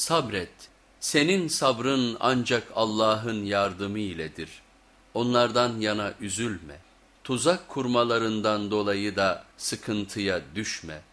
Sabret, senin sabrın ancak Allah'ın yardımı iledir. Onlardan yana üzülme. Tuzak kurmalarından dolayı da sıkıntıya düşme.''